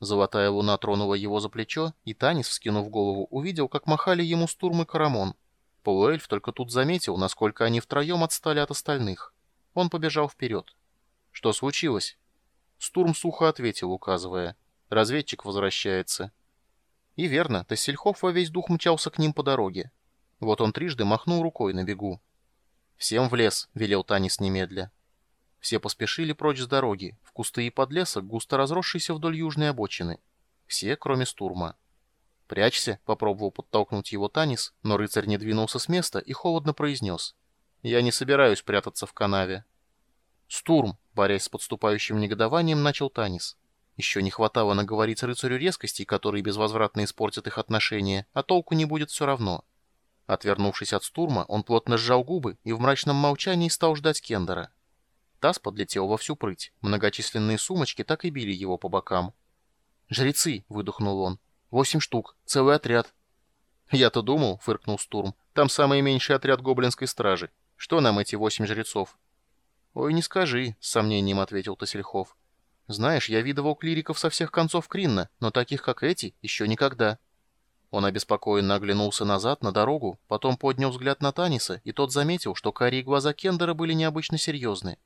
Золотая луна тронула его за плечо, и Танис, вскинув голову, увидел, как махали ему Стурм и Карамон. Полуэльф только тут заметил, насколько они втроем отстали от остальных. Он побежал вперед. «Что случилось?» Стурм сухо ответил, указывая. «Разведчик возвращается». И верно, Тассельхоф во весь дух мчался к ним по дороге. Вот он трижды махнул рукой на бегу. «Всем в лес», — велел Танис немедля. Все поспешили прочь с дороги, в кусты и подлесок, густо разросшийся вдоль южной обочины. Все, кроме Стурма. «Прячься», — попробовал подтолкнуть его Танис, но рыцарь не двинулся с места и холодно произнес. «Я не собираюсь прятаться в канаве». «Стурм», — борясь с подступающим негодованием, начал Танис. Еще не хватало наговорить рыцарю резкостей, которые безвозвратно испортят их отношения, а толку не будет все равно. Отвернувшись от Стурма, он плотно сжал губы и в мрачном молчании стал ждать Кендера. Таз подлетел во всю прыть. Многочисленные сумочки так и били его по бокам. «Жрецы!» — выдохнул он. «Восемь штук. Целый отряд». «Я-то думал», — фыркнул Стурм. «Там самый меньший отряд гоблинской стражи. Что нам эти восемь жрецов?» «Ой, не скажи», — с сомнением ответил Тасельхов. «Знаешь, я видывал клириков со всех концов Кринна, но таких, как эти, еще никогда». Он обеспокоенно оглянулся назад, на дорогу, потом поднял взгляд на Таниса, и тот заметил, что карие глаза Кендера были необычно серьезны.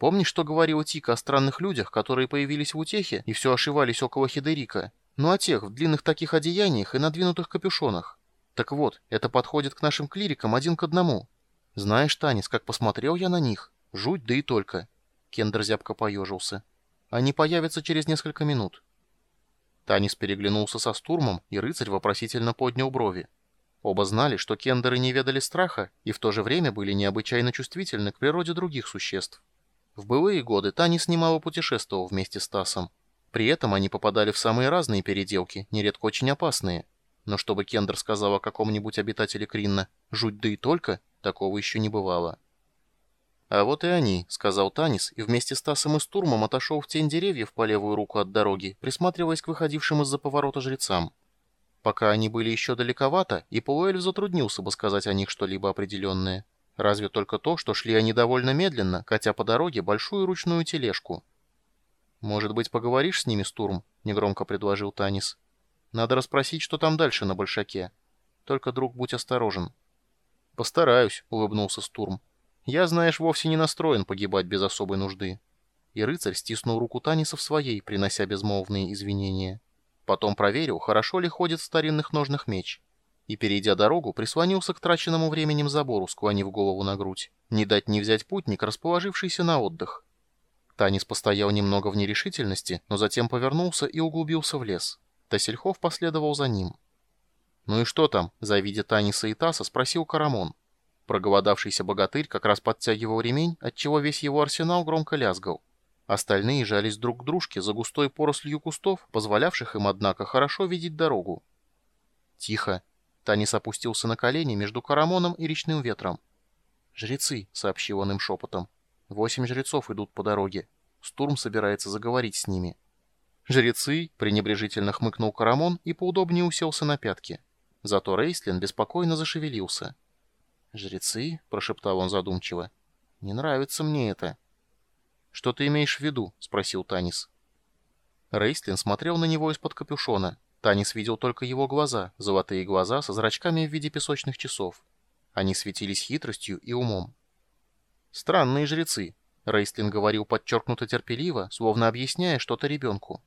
Помнишь, что говорила Тика о странных людях, которые появились в утехе и все ошивались около Хидерика? Ну, о тех, в длинных таких одеяниях и надвинутых капюшонах. Так вот, это подходит к нашим клирикам один к одному. Знаешь, Танис, как посмотрел я на них? Жуть, да и только. Кендер зябко поежился. Они появятся через несколько минут. Танис переглянулся со Стурмом, и рыцарь вопросительно поднял брови. Оба знали, что кендеры не ведали страха и в то же время были необычайно чувствительны к природе других существ. В былые годы Танис немало путешествовал вместе с Тасом. При этом они попадали в самые разные переделки, нередко очень опасные. Но чтобы Кендер сказал о каком-нибудь обитателе Кринна «жуть да и только», такого еще не бывало. «А вот и они», — сказал Танис, и вместе с Тасом и Стурмом отошел в тень деревьев по левую руку от дороги, присматриваясь к выходившим из-за поворота жрецам. Пока они были еще далековато, и полуэльф затруднился бы сказать о них что-либо определенное. Разве только то, что шли они довольно медленно, катя по дороге большую ручную тележку. «Может быть, поговоришь с ними, Стурм?» — негромко предложил Танис. «Надо расспросить, что там дальше на Большаке. Только, друг, будь осторожен». «Постараюсь», — улыбнулся Стурм. «Я, знаешь, вовсе не настроен погибать без особой нужды». И рыцарь стиснул руку Таниса в своей, принося безмолвные извинения. Потом проверил, хорошо ли ходит в старинных ножных меч и, перейдя дорогу, прислонился к траченному временем забору, склонив голову на грудь. Не дать не взять путник, расположившийся на отдых. Танис постоял немного в нерешительности, но затем повернулся и углубился в лес. Тассельхов последовал за ним. «Ну и что там?» — завидя Таниса и Таса, спросил Карамон. Проголодавшийся богатырь как раз подтягивал ремень, отчего весь его арсенал громко лязгал. Остальные жались друг к дружке за густой порослью кустов, позволявших им, однако, хорошо видеть дорогу. «Тихо!» Танис опустился на колени между Карамоном и речным ветром. «Жрецы», — сообщил он им шепотом. «Восемь жрецов идут по дороге. Стурм собирается заговорить с ними». «Жрецы?» — пренебрежительно хмыкнул Карамон и поудобнее уселся на пятки. Зато Рейслин беспокойно зашевелился. «Жрецы?» — прошептал он задумчиво. «Не нравится мне это». «Что ты имеешь в виду?» — спросил Танис. Рейслин смотрел на него из-под капюшона. Танис видел только его глаза, золотые глаза со зрачками в виде песочных часов. Они светились хитростью и умом. «Странные жрецы», — Рейстлин говорил подчеркнуто терпеливо, словно объясняя что-то ребенку.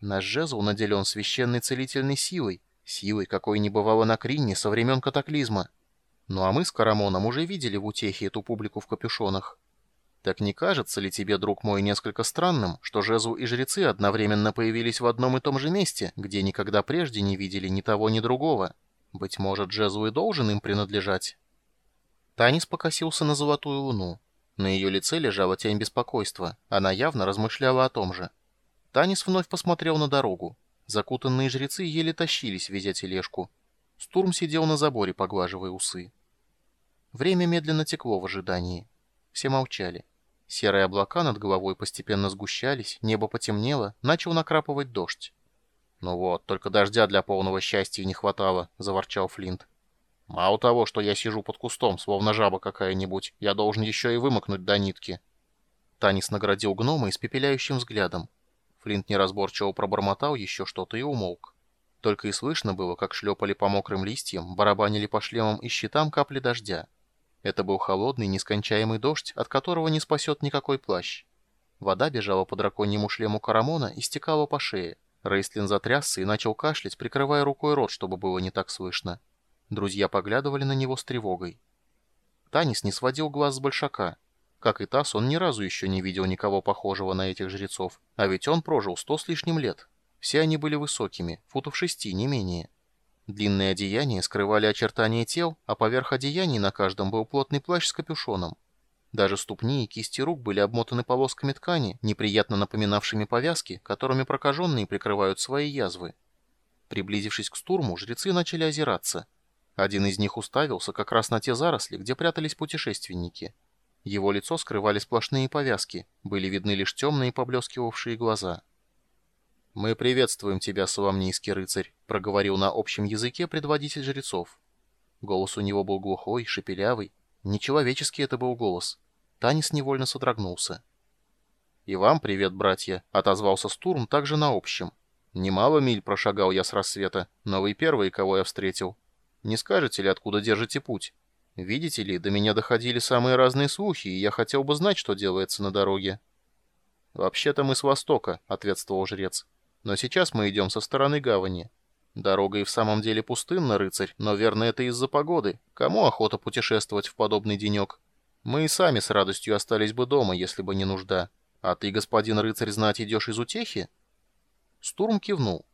«Наш жезл наделен священной целительной силой, силой, какой не бывало на Кринне со времен катаклизма. Ну а мы с Карамоном уже видели в утехе эту публику в капюшонах. Так не кажется ли тебе, друг мой, несколько странным, что Жезу и жрецы одновременно появились в одном и том же месте, где никогда прежде не видели ни того, ни другого? Быть может, Жезу и должен им принадлежать?» Танис покосился на золотую луну. На ее лице лежала тень беспокойства. Она явно размышляла о том же. Танис вновь посмотрел на дорогу. Закутанные жрецы еле тащились, везя тележку. Стурм сидел на заборе, поглаживая усы. Время медленно текло в ожидании. Все молчали. Серые облака над головой постепенно сгущались, небо потемнело, начал накрапывать дождь. «Ну вот, только дождя для полного счастья не хватало», — заворчал Флинт. «Мало того, что я сижу под кустом, словно жаба какая-нибудь, я должен еще и вымокнуть до нитки». Танис наградил гнома испепеляющим взглядом. Флинт неразборчиво пробормотал еще что-то и умолк. Только и слышно было, как шлепали по мокрым листьям, барабанили по шлемам и щитам капли дождя. Это был холодный, нескончаемый дождь, от которого не спасет никакой плащ. Вода бежала по драконьему шлему Карамона и стекала по шее. Рейстлин затрясся и начал кашлять, прикрывая рукой рот, чтобы было не так слышно. Друзья поглядывали на него с тревогой. Танис не сводил глаз с большака. Как и Тасс, он ни разу еще не видел никого похожего на этих жрецов, а ведь он прожил сто с лишним лет. Все они были высокими, футов шести, не менее. Длинные одеяния скрывали очертания тел, а поверх одеяний на каждом был плотный плащ с капюшоном. Даже ступни и кисти рук были обмотаны полосками ткани, неприятно напоминавшими повязки, которыми прокаженные прикрывают свои язвы. Приблизившись к стурму, жрецы начали озираться. Один из них уставился как раз на те заросли, где прятались путешественники. Его лицо скрывали сплошные повязки, были видны лишь темные поблескивавшие глаза. «Мы приветствуем тебя, Соломнийский рыцарь», — проговорил на общем языке предводитель жрецов. Голос у него был глухой, шепелявый. Нечеловеческий это был голос. Танис невольно содрогнулся. «И вам привет, братья», — отозвался Стурм также на общем. «Немало миль прошагал я с рассвета, но вы первые, кого я встретил. Не скажете ли, откуда держите путь?» Видите ли, до меня доходили самые разные слухи, и я хотел бы знать, что делается на дороге. «Вообще-то мы с востока», — ответствовал жрец. «Но сейчас мы идем со стороны гавани. Дорога и в самом деле пустынна, рыцарь, но верно это из-за погоды. Кому охота путешествовать в подобный денек? Мы и сами с радостью остались бы дома, если бы не нужда. А ты, господин рыцарь, знать идешь из утехи?» Стурм кивнул.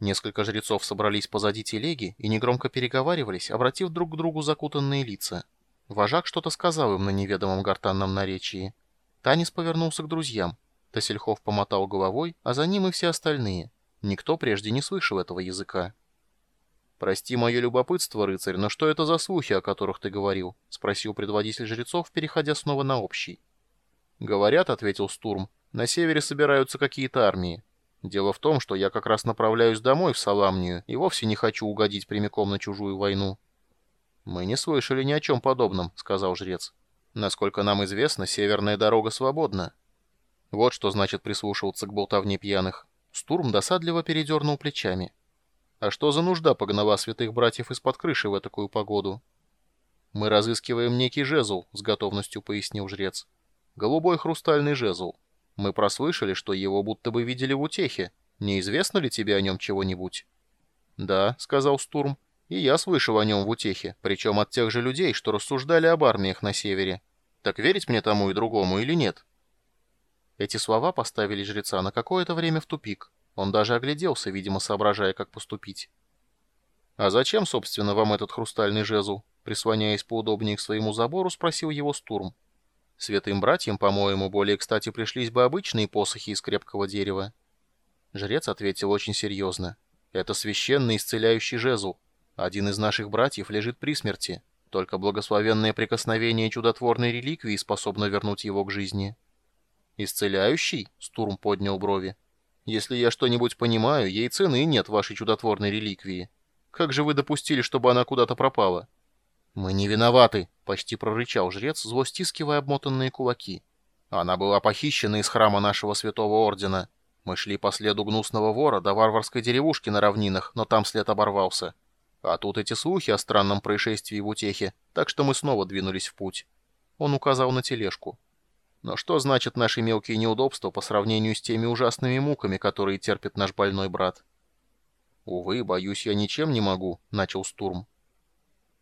Несколько жрецов собрались позади телеги и негромко переговаривались, обратив друг к другу закутанные лица. Вожак что-то сказал им на неведомом гортанном наречии. Танис повернулся к друзьям. Тасельхов помотал головой, а за ним и все остальные. Никто прежде не слышал этого языка. «Прости мое любопытство, рыцарь, но что это за слухи, о которых ты говорил?» — спросил предводитель жрецов, переходя снова на общий. «Говорят», — ответил Стурм, — «на севере собираются какие-то армии. Дело в том, что я как раз направляюсь домой в Саламнию и вовсе не хочу угодить прямиком на чужую войну». «Мы не слышали ни о чем подобном», — сказал жрец. «Насколько нам известно, северная дорога свободна». Вот что значит прислушиваться к болтовне пьяных. Стурм досадливо передернул плечами. «А что за нужда погнала святых братьев из-под крыши в такую погоду?» «Мы разыскиваем некий жезл», — с готовностью пояснил жрец. «Голубой хрустальный жезл. Мы прослышали, что его будто бы видели в утехе. Неизвестно ли тебе о нем чего-нибудь?» «Да», — сказал Стурм, — «и я слышал о нем в утехе, причем от тех же людей, что рассуждали об армиях на севере. Так верить мне тому и другому или нет?» Эти слова поставили жреца на какое-то время в тупик. Он даже огляделся, видимо, соображая, как поступить. «А зачем, собственно, вам этот хрустальный жезл?» Прислоняясь поудобнее к своему забору, спросил его Стурм. Святым братьям, по-моему, более кстати пришлись бы обычные посохи из крепкого дерева. Жрец ответил очень серьезно. Это священный исцеляющий жезл. Один из наших братьев лежит при смерти. Только благословенное прикосновение чудотворной реликвии способно вернуть его к жизни. «Исцеляющий?» — Стурм поднял брови. «Если я что-нибудь понимаю, ей цены нет вашей чудотворной реликвии. Как же вы допустили, чтобы она куда-то пропала?» «Мы не виноваты», — почти прорычал жрец, зло стискивая обмотанные кулаки. «Она была похищена из храма нашего святого ордена. Мы шли по следу гнусного вора до варварской деревушки на равнинах, но там след оборвался. А тут эти слухи о странном происшествии в утехе, так что мы снова двинулись в путь». Он указал на тележку. «Но что значит наши мелкие неудобства по сравнению с теми ужасными муками, которые терпит наш больной брат?» «Увы, боюсь, я ничем не могу», — начал Стурм.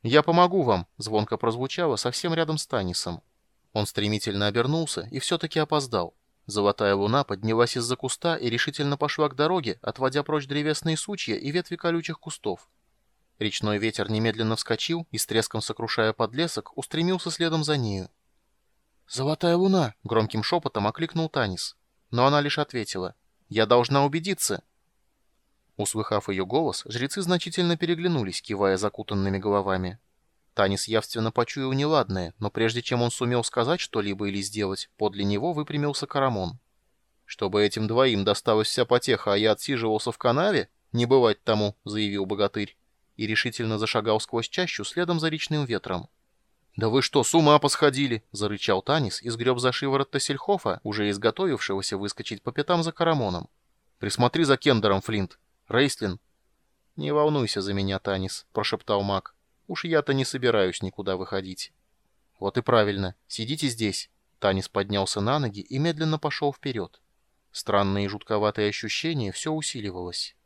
«Я помогу вам», — звонко прозвучало совсем рядом с Танисом. Он стремительно обернулся и все-таки опоздал. Золотая луна поднялась из-за куста и решительно пошла к дороге, отводя прочь древесные сучья и ветви колючих кустов. Речной ветер немедленно вскочил и, с треском сокрушая подлесок, устремился следом за нею. «Золотая луна!» — громким шепотом окликнул Танис. Но она лишь ответила. «Я должна убедиться!» Услыхав ее голос, жрецы значительно переглянулись, кивая закутанными головами. Танис явственно почуял неладное, но прежде чем он сумел сказать что-либо или сделать, подле него выпрямился Карамон. «Чтобы этим двоим досталась вся потеха, а я отсиживался в канаве? Не бывать тому», — заявил богатырь, и решительно зашагал сквозь чащу следом за речным ветром. «Да вы что, с ума посходили?» — зарычал Танис и сгреб за шиворот Тассельхофа, уже изготовившегося выскочить по пятам за Карамоном. Присмотри за Кендером, Флинт. Рейслин. «Не волнуйся за меня, Танис», — прошептал маг. «Уж я-то не собираюсь никуда выходить». «Вот и правильно. Сидите здесь». Танис поднялся на ноги и медленно пошел вперед. Странное и жутковатое ощущение все усиливалось.